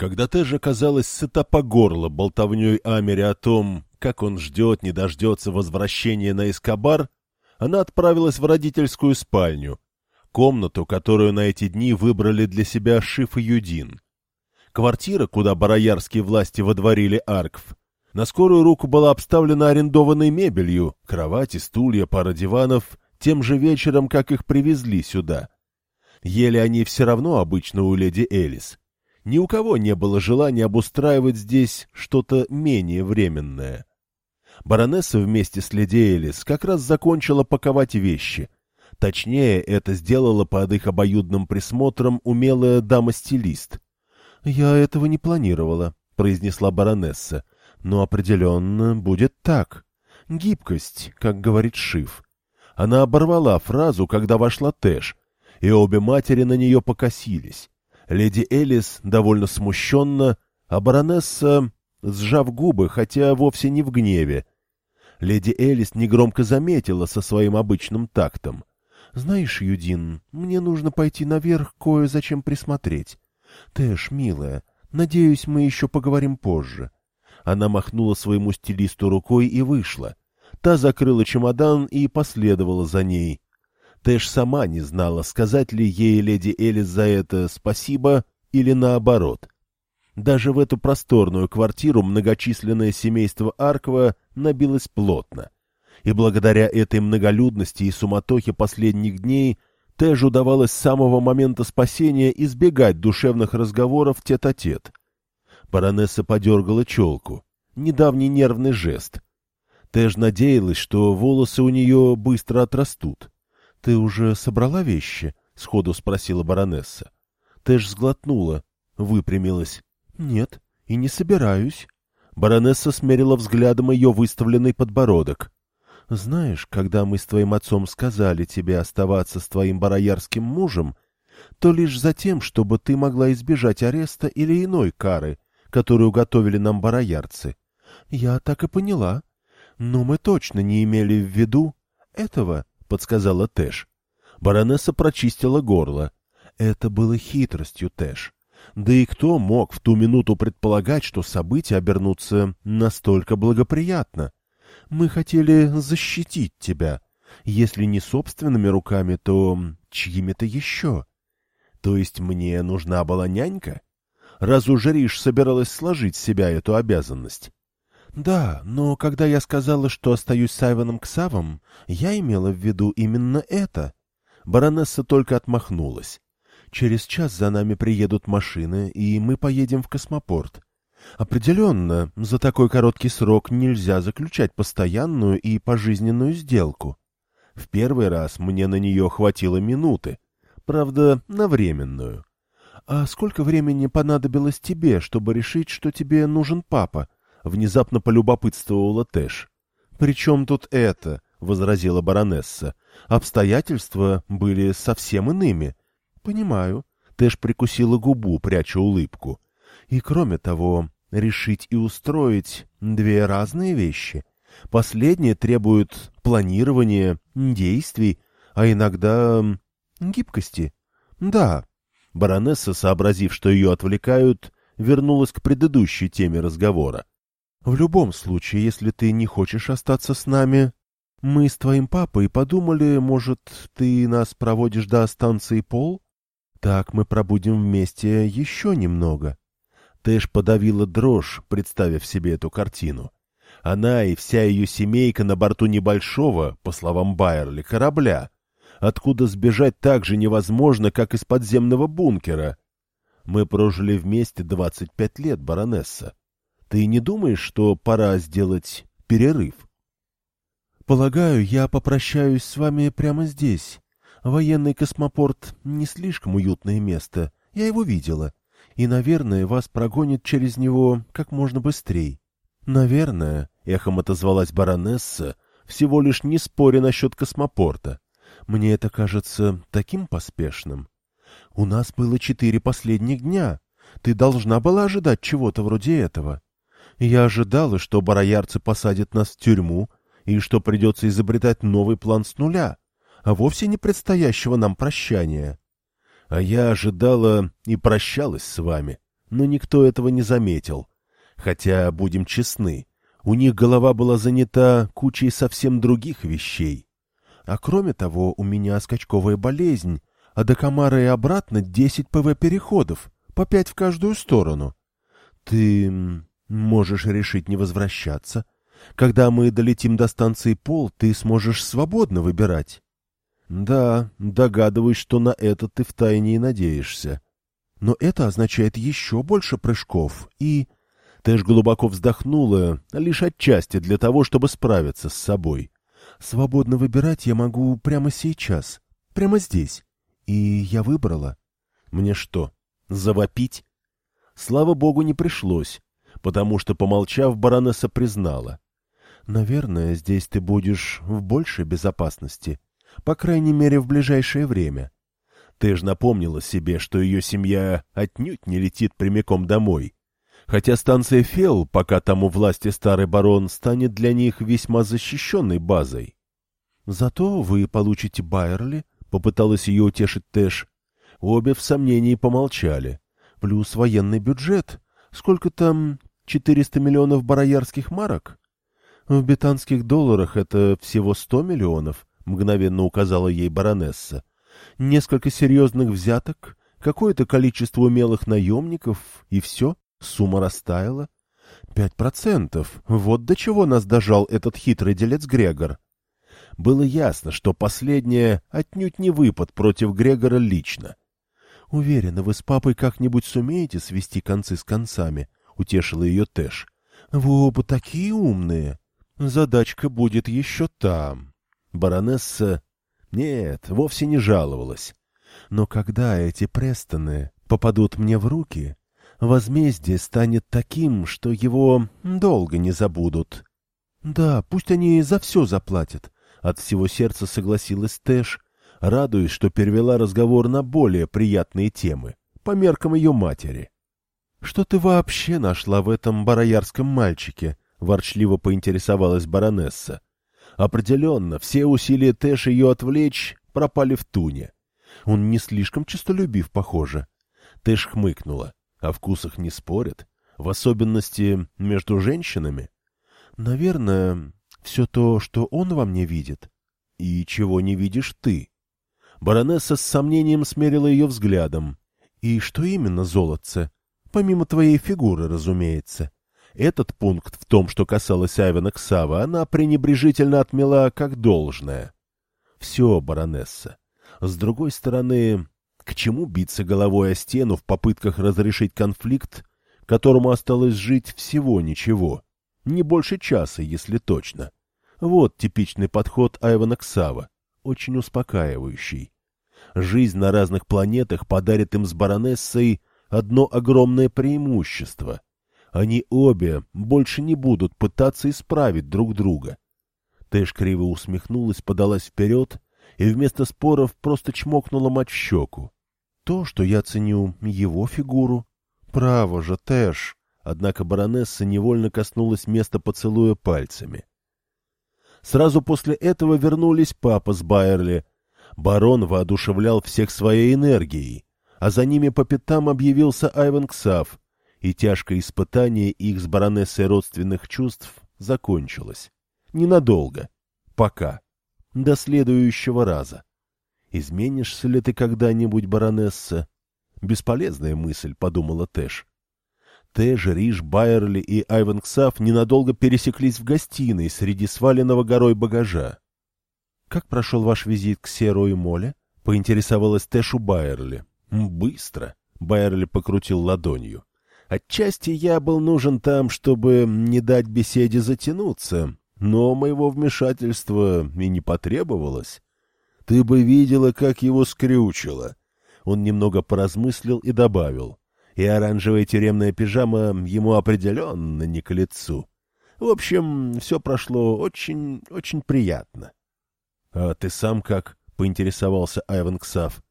Когда Тэжа казалась сыта по горло болтовней Амери о том, как он ждет, не дождется возвращения на Эскобар, она отправилась в родительскую спальню, комнату, которую на эти дни выбрали для себя Шиф и Юдин. Квартира, куда бароярские власти водворили Аркв, на скорую руку была обставлена арендованной мебелью, кровати, стулья, пара диванов, тем же вечером, как их привезли сюда. Ели они все равно обычно у леди Элис. Ни у кого не было желания обустраивать здесь что-то менее временное. Баронесса вместе с леди Элис как раз закончила паковать вещи. Точнее, это сделала под их обоюдным присмотром умелая дама-стилист. — Я этого не планировала, — произнесла баронесса. — Но определенно будет так. Гибкость, как говорит Шиф. Она оборвала фразу, когда вошла Тэш, и обе матери на нее покосились. Леди Элис довольно смущенно, а баронесса, сжав губы, хотя вовсе не в гневе. Леди Элис негромко заметила со своим обычным тактом. — Знаешь, Юдин, мне нужно пойти наверх кое-зачем присмотреть. Тэш, милая, надеюсь, мы еще поговорим позже. Она махнула своему стилисту рукой и вышла. Та закрыла чемодан и последовала за ней. Тэш сама не знала, сказать ли ей леди Элис за это спасибо или наоборот. Даже в эту просторную квартиру многочисленное семейство Аркова набилось плотно. И благодаря этой многолюдности и суматохе последних дней Тэш удавалось с самого момента спасения избегать душевных разговоров тет-а-тет. -тет. Баронесса подергала челку. Недавний нервный жест. Тэш надеялась, что волосы у нее быстро отрастут. — Ты уже собрала вещи? — сходу спросила баронесса. Тэш сглотнула, выпрямилась. — Нет, и не собираюсь. Баронесса смерила взглядом ее выставленный подбородок. — Знаешь, когда мы с твоим отцом сказали тебе оставаться с твоим бароярским мужем, то лишь за тем, чтобы ты могла избежать ареста или иной кары, которую готовили нам бароярцы. Я так и поняла. Но мы точно не имели в виду этого подсказала Тэш. Баронесса прочистила горло. Это было хитростью Тэш. Да и кто мог в ту минуту предполагать, что события обернутся настолько благоприятно? Мы хотели защитить тебя. Если не собственными руками, то чьими-то еще. То есть мне нужна была нянька? Раз уж Риш собиралась сложить с себя эту обязанность. Да, но когда я сказала, что остаюсь с Айваном Ксавом, я имела в виду именно это. Баронесса только отмахнулась. Через час за нами приедут машины, и мы поедем в космопорт. Определенно, за такой короткий срок нельзя заключать постоянную и пожизненную сделку. В первый раз мне на нее хватило минуты, правда, на временную. А сколько времени понадобилось тебе, чтобы решить, что тебе нужен папа? —— внезапно полюбопытствовала Тэш. «При чем тут это?» — возразила баронесса. «Обстоятельства были совсем иными». «Понимаю». Тэш прикусила губу, пряча улыбку. «И кроме того, решить и устроить — две разные вещи. Последнее требует планирования, действий, а иногда гибкости. Да». Баронесса, сообразив, что ее отвлекают, вернулась к предыдущей теме разговора. В любом случае, если ты не хочешь остаться с нами, мы с твоим папой подумали, может, ты нас проводишь до станции Пол? Так мы пробудем вместе еще немного. Тэш подавила дрожь, представив себе эту картину. Она и вся ее семейка на борту небольшого, по словам Байерли, корабля, откуда сбежать так же невозможно, как из подземного бункера. Мы прожили вместе двадцать пять лет, баронесса. Ты не думаешь, что пора сделать перерыв? Полагаю, я попрощаюсь с вами прямо здесь. Военный космопорт не слишком уютное место. Я его видела. И, наверное, вас прогонит через него как можно быстрее. Наверное, эхом отозвалась баронесса, всего лишь не споря насчет космопорта. Мне это кажется таким поспешным. У нас было четыре последних дня. Ты должна была ожидать чего-то вроде этого. Я ожидала, что бароярцы посадят нас в тюрьму и что придется изобретать новый план с нуля, а вовсе не предстоящего нам прощания. — А я ожидала и прощалась с вами, — но никто этого не заметил. Хотя, будем честны, у них голова была занята кучей совсем других вещей. А кроме того, у меня скачковая болезнь, а до Камара и обратно десять ПВ-переходов, по пять в каждую сторону. Ты можешь решить не возвращаться. Когда мы долетим до станции Пол, ты сможешь свободно выбирать. Да, догадываюсь, что на это ты втайне и надеешься. Но это означает еще больше прыжков, и... Тэш глубоко вздохнула, лишь отчасти для того, чтобы справиться с собой. Свободно выбирать я могу прямо сейчас, прямо здесь. И я выбрала. Мне что, завопить? Слава богу, не пришлось, потому что, помолчав, баронесса признала. Наверное, здесь ты будешь в большей безопасности, по крайней мере, в ближайшее время. Ты ж напомнила себе, что ее семья отнюдь не летит прямиком домой. Хотя станция Фел, пока там у власти старый барон, станет для них весьма защищенной базой. Зато вы получите Байерли, — попыталась ее утешить Тэш. Обе в сомнении помолчали. Плюс военный бюджет. Сколько там? Четыреста миллионов бароярских марок? В бетанских долларах это всего сто миллионов, — мгновенно указала ей баронесса. Несколько серьезных взяток, какое-то количество умелых наемников, и все, сумма растаяла. Пять процентов. Вот до чего нас дожал этот хитрый делец Грегор. Было ясно, что последнее отнюдь не выпад против Грегора лично. — Уверена, вы с папой как-нибудь сумеете свести концы с концами, — утешила ее Тэш. — Вы оба такие умные. Задачка будет еще там. Баронесса... Нет, вовсе не жаловалась. Но когда эти Престоны попадут мне в руки, возмездие станет таким, что его долго не забудут. Да, пусть они за все заплатят, от всего сердца согласилась Тэш, радуясь, что перевела разговор на более приятные темы, по меркам ее матери. — Что ты вообще нашла в этом бароярском мальчике? — ворчливо поинтересовалась баронесса. Определенно, все усилия Тэш ее отвлечь пропали в туне. Он не слишком честолюбив, похоже. Тэш хмыкнула. О вкусах не спорят, в особенности между женщинами. Наверное, все то, что он во мне видит. И чего не видишь ты? Баронесса с сомнением смерила ее взглядом. И что именно, золотце? Помимо твоей фигуры, разумеется. Этот пункт в том, что касалось Айвена Ксава, она пренебрежительно отмела как должное. Все, баронесса. С другой стороны, к чему биться головой о стену в попытках разрешить конфликт, которому осталось жить всего ничего? Не больше часа, если точно. Вот типичный подход Айвана Ксава, очень успокаивающий. Жизнь на разных планетах подарит им с баронессой одно огромное преимущество. Они обе больше не будут пытаться исправить друг друга. Тэш криво усмехнулась, подалась вперед и вместо споров просто чмокнула мать в щеку. То, что я ценю его фигуру. Право же, Тэш. Однако баронесса невольно коснулась места поцелуя пальцами. Сразу после этого вернулись папа с Байерли. Барон воодушевлял всех своей энергией, а за ними по пятам объявился Айвен Ксав, и тяжкое испытание их с баронессой родственных чувств закончилось. Ненадолго. Пока. До следующего раза. Изменишься ли ты когда-нибудь, баронесса? Бесполезная мысль, подумала Тэш. Тэш, Риш, Байерли и Айвен Ксав ненадолго пересеклись в гостиной среди сваленного горой багажа. — Как прошел ваш визит к Серу и Моле? — поинтересовалась Тэш у Байерли. — Быстро, — Байерли покрутил ладонью. — Отчасти я был нужен там, чтобы не дать беседе затянуться, но моего вмешательства и не потребовалось. Ты бы видела, как его скрючило. Он немного поразмыслил и добавил. И оранжевая тюремная пижама ему определенно не к лицу. В общем, все прошло очень, очень приятно. — А ты сам как? — поинтересовался Айван Ксав.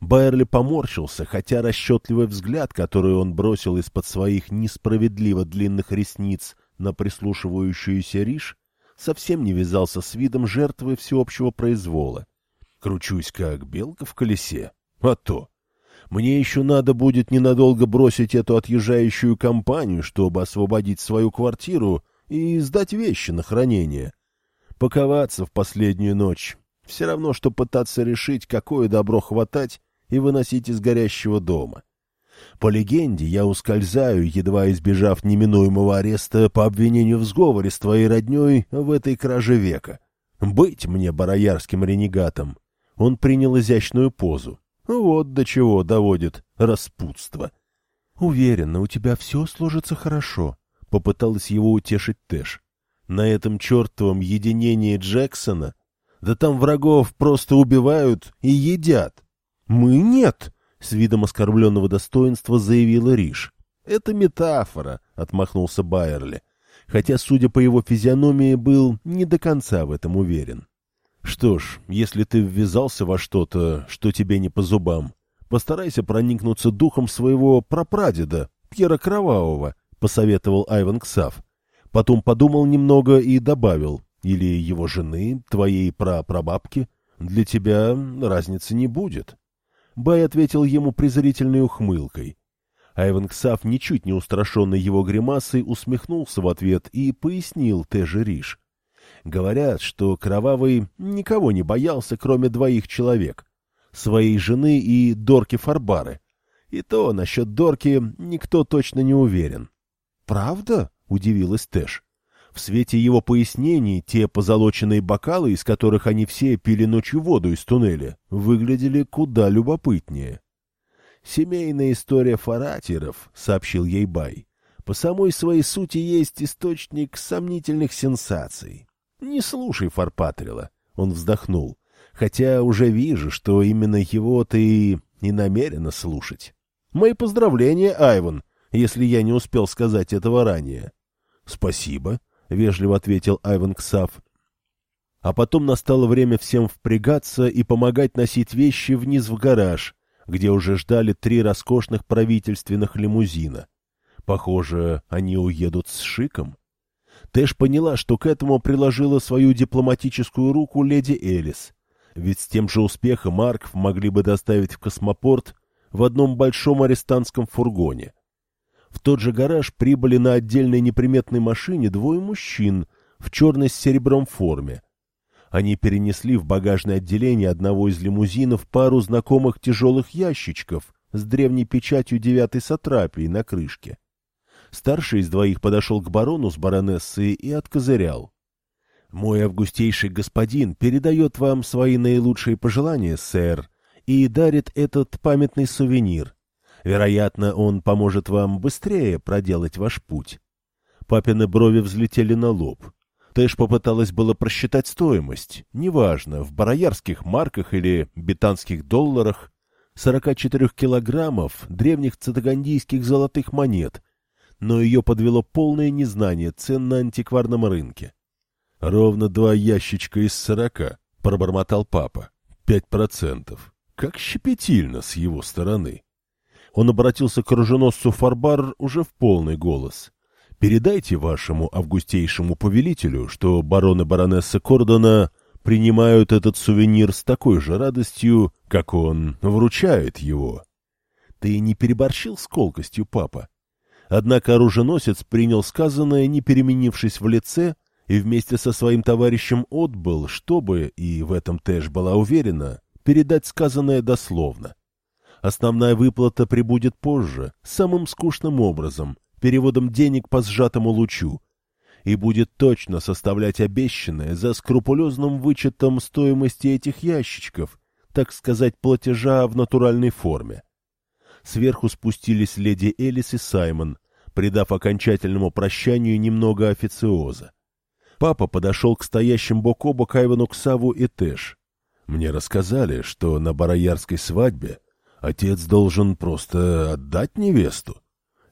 Байерли поморщился, хотя расчетливый взгляд, который он бросил из-под своих несправедливо длинных ресниц на прислушивающуюся Риш, совсем не вязался с видом жертвы всеобщего произвола. Кручусь, как белка в колесе. А то. Мне еще надо будет ненадолго бросить эту отъезжающую компанию, чтобы освободить свою квартиру и сдать вещи на хранение. Паковаться в последнюю ночь. Все равно, что пытаться решить, какое добро хватать и выносить из горящего дома. По легенде, я ускользаю, едва избежав неминуемого ареста по обвинению в сговоре с твоей родней в этой краже века. Быть мне бароярским ренегатом. Он принял изящную позу. Вот до чего доводит распутство. — Уверена, у тебя все сложится хорошо, — попыталась его утешить Тэш. На этом чертовом единении Джексона? Да там врагов просто убивают и едят. — Мы нет, — с видом оскорбленного достоинства заявила Риш. — Это метафора, — отмахнулся Байерли, хотя, судя по его физиономии, был не до конца в этом уверен. Что ж, если ты ввязался во что-то, что тебе не по зубам, постарайся проникнуться духом своего прапрадеда, Пьера Кровавого, — посоветовал Айван Ксав. Потом подумал немного и добавил, или его жены, твоей прапрабабки, для тебя разницы не будет. Бай ответил ему презрительной ухмылкой. Айван Ксав, ничуть не устрашенный его гримасой, усмехнулся в ответ и пояснил Теже Риш. Говорят, что Кровавый никого не боялся, кроме двоих человек. Своей жены и Дорки Фарбары. И то насчет Дорки никто точно не уверен. «Правда?» — удивилась Тэш. В свете его пояснений те позолоченные бокалы, из которых они все пили ночью воду из туннеля, выглядели куда любопытнее. «Семейная история фаратеров», — сообщил ей Бай, — «по самой своей сути есть источник сомнительных сенсаций. «Не слушай Фарпатрила», — он вздохнул, «хотя уже вижу, что именно его ты и намерена слушать. Мои поздравления, Айван, если я не успел сказать этого ранее». «Спасибо», — вежливо ответил Айван Ксав. А потом настало время всем впрягаться и помогать носить вещи вниз в гараж, где уже ждали три роскошных правительственных лимузина. Похоже, они уедут с шиком. Тэш поняла, что к этому приложила свою дипломатическую руку леди Элис. Ведь с тем же успехом Марков могли бы доставить в космопорт в одном большом арестантском фургоне. В тот же гараж прибыли на отдельной неприметной машине двое мужчин в черной с серебром форме. Они перенесли в багажное отделение одного из лимузинов пару знакомых тяжелых ящичков с древней печатью девятой сатрапии на крышке. Старший из двоих подошел к барону с баронессой и откозырял. — Мой августейший господин передает вам свои наилучшие пожелания, сэр, и дарит этот памятный сувенир. Вероятно, он поможет вам быстрее проделать ваш путь. Папины брови взлетели на лоб. Тэш попыталась было просчитать стоимость, неважно, в бароярских марках или бетанских долларах, 44 килограммов древних цитагандийских золотых монет, но ее подвело полное незнание цен на антикварном рынке. — Ровно два ящичка из сорока, — пробормотал папа. — Пять процентов. Как щепетильно с его стороны. Он обратился к оруженосцу Фарбар уже в полный голос. — Передайте вашему августейшему повелителю, что барон и баронесса Кордона принимают этот сувенир с такой же радостью, как он вручает его. — Ты не переборщил с колкостью, папа? Однако оруженосец принял сказанное, не переменившись в лице, и вместе со своим товарищем отбыл, чтобы, и в этом Тэш была уверена, передать сказанное дословно. Основная выплата прибудет позже, самым скучным образом, переводом денег по сжатому лучу, и будет точно составлять обещанное за скрупулезным вычетом стоимости этих ящичков, так сказать, платежа в натуральной форме. Сверху спустились леди Элис и Саймон, придав окончательному прощанию немного официоза. Папа подошел к стоящим бок о бок Айвану Ксаву и Тэш. Мне рассказали, что на бароярской свадьбе отец должен просто отдать невесту.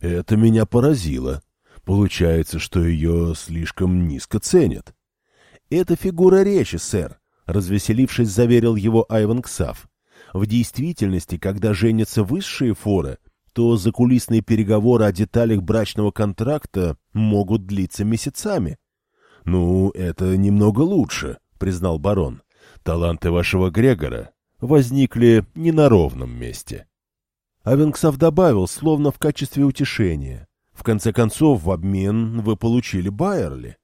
Это меня поразило. Получается, что ее слишком низко ценят. — Это фигура речи, сэр, — развеселившись, заверил его Айван Ксав. В действительности, когда женятся высшие форы, то закулисные переговоры о деталях брачного контракта могут длиться месяцами. — Ну, это немного лучше, — признал барон. — Таланты вашего Грегора возникли не на ровном месте. Авенксов добавил, словно в качестве утешения. В конце концов, в обмен вы получили Байерли.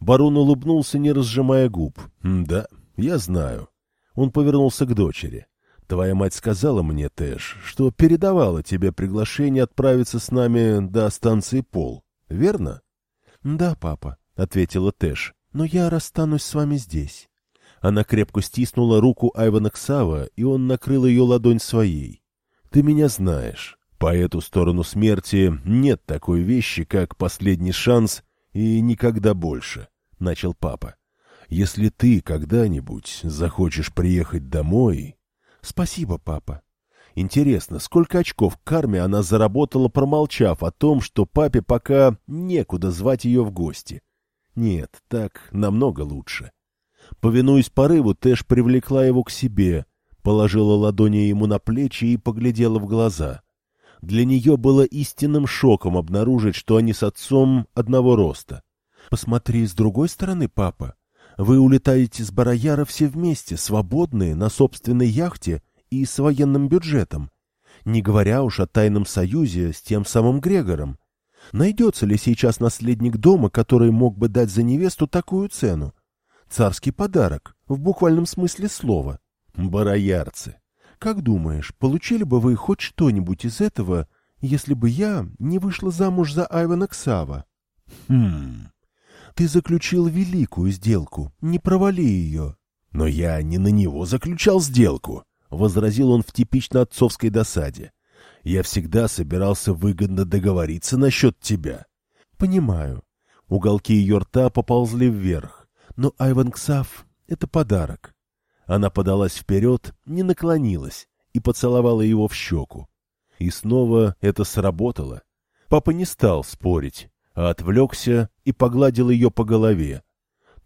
Барон улыбнулся, не разжимая губ. «Да, я знаю». Он повернулся к дочери. «Твоя мать сказала мне, Тэш, что передавала тебе приглашение отправиться с нами до станции Пол, верно?» «Да, папа», — ответила Тэш, — «но я расстанусь с вами здесь». Она крепко стиснула руку Айвана Ксава, и он накрыл ее ладонь своей. «Ты меня знаешь. По эту сторону смерти нет такой вещи, как последний шанс и никогда больше», — начал папа. «Если ты когда-нибудь захочешь приехать домой...» «Спасибо, папа». Интересно, сколько очков карме она заработала, промолчав о том, что папе пока некуда звать ее в гости? Нет, так намного лучше. Повинуясь порыву, Тэш привлекла его к себе, положила ладони ему на плечи и поглядела в глаза. Для нее было истинным шоком обнаружить, что они с отцом одного роста. «Посмотри с другой стороны, папа. Вы улетаете с Барояра все вместе, свободные, на собственной яхте и с военным бюджетом. Не говоря уж о тайном союзе с тем самым Грегором. Найдется ли сейчас наследник дома, который мог бы дать за невесту такую цену? Царский подарок, в буквальном смысле слова. Бароярцы. Как думаешь, получили бы вы хоть что-нибудь из этого, если бы я не вышла замуж за Айвана Ксава? Хм... Ты заключил великую сделку, не провали ее. Но я не на него заключал сделку, — возразил он в типично отцовской досаде. Я всегда собирался выгодно договориться насчет тебя. Понимаю. Уголки ее рта поползли вверх. Но Айван Ксав — это подарок. Она подалась вперед, не наклонилась и поцеловала его в щеку. И снова это сработало. Папа не стал спорить, а отвлекся и погладил ее по голове.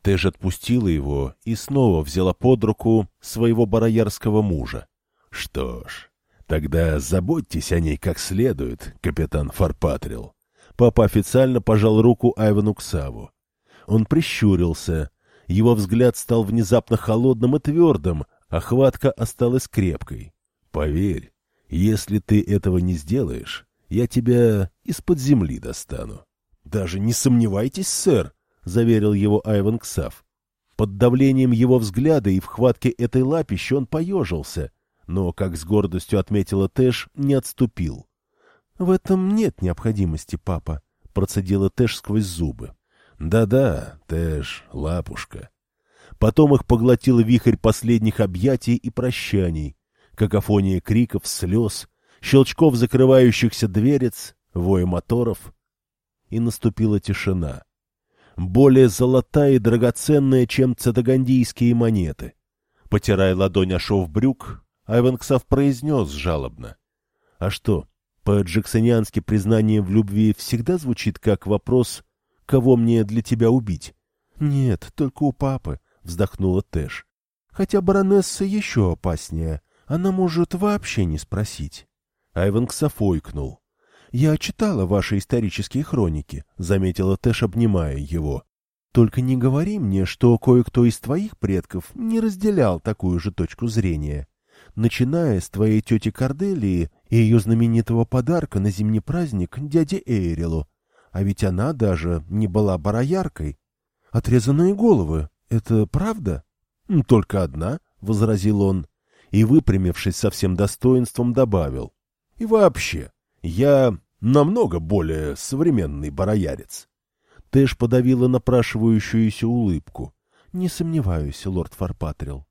Тэш отпустила его и снова взяла под руку своего бароярского мужа. Что ж, тогда заботьтесь о ней как следует, капитан Фарпатрил. Папа официально пожал руку Айвану Ксаву. Он прищурился, его взгляд стал внезапно холодным и твердым, а хватка осталась крепкой. «Поверь, если ты этого не сделаешь, я тебя из-под земли достану». «Даже не сомневайтесь, сэр», — заверил его Айван Ксав. Под давлением его взгляда и в хватке этой лапищи он поежился, но, как с гордостью отметила Тэш, не отступил. — В этом нет необходимости, папа, — процедила Тэш сквозь зубы. Да-да, Тэш, лапушка. Потом их поглотил вихрь последних объятий и прощаний, какофония криков, слез, щелчков закрывающихся дверец, воя моторов. И наступила тишина. Более золотая и драгоценная, чем цитагандийские монеты. Потирая ладонь о шов брюк, Айвенксов произнес жалобно. — А что, по-джексониански признание в любви всегда звучит как вопрос кого мне для тебя убить? — Нет, только у папы, — вздохнула Тэш. — Хотя баронесса еще опаснее. Она может вообще не спросить. Айван ксофойкнул. — Я читала ваши исторические хроники, — заметила Тэш, обнимая его. — Только не говори мне, что кое-кто из твоих предков не разделял такую же точку зрения. Начиная с твоей тети Корделии и ее знаменитого подарка на зимний праздник дяде Эйрилу, а ведь она даже не была барояркой. Отрезанные головы — это правда? — Только одна, — возразил он, и, выпрямившись со всем достоинством, добавил. — И вообще, я намного более современный бароярец. Тэш подавила напрашивающуюся улыбку. — Не сомневаюсь, лорд Фарпатрил.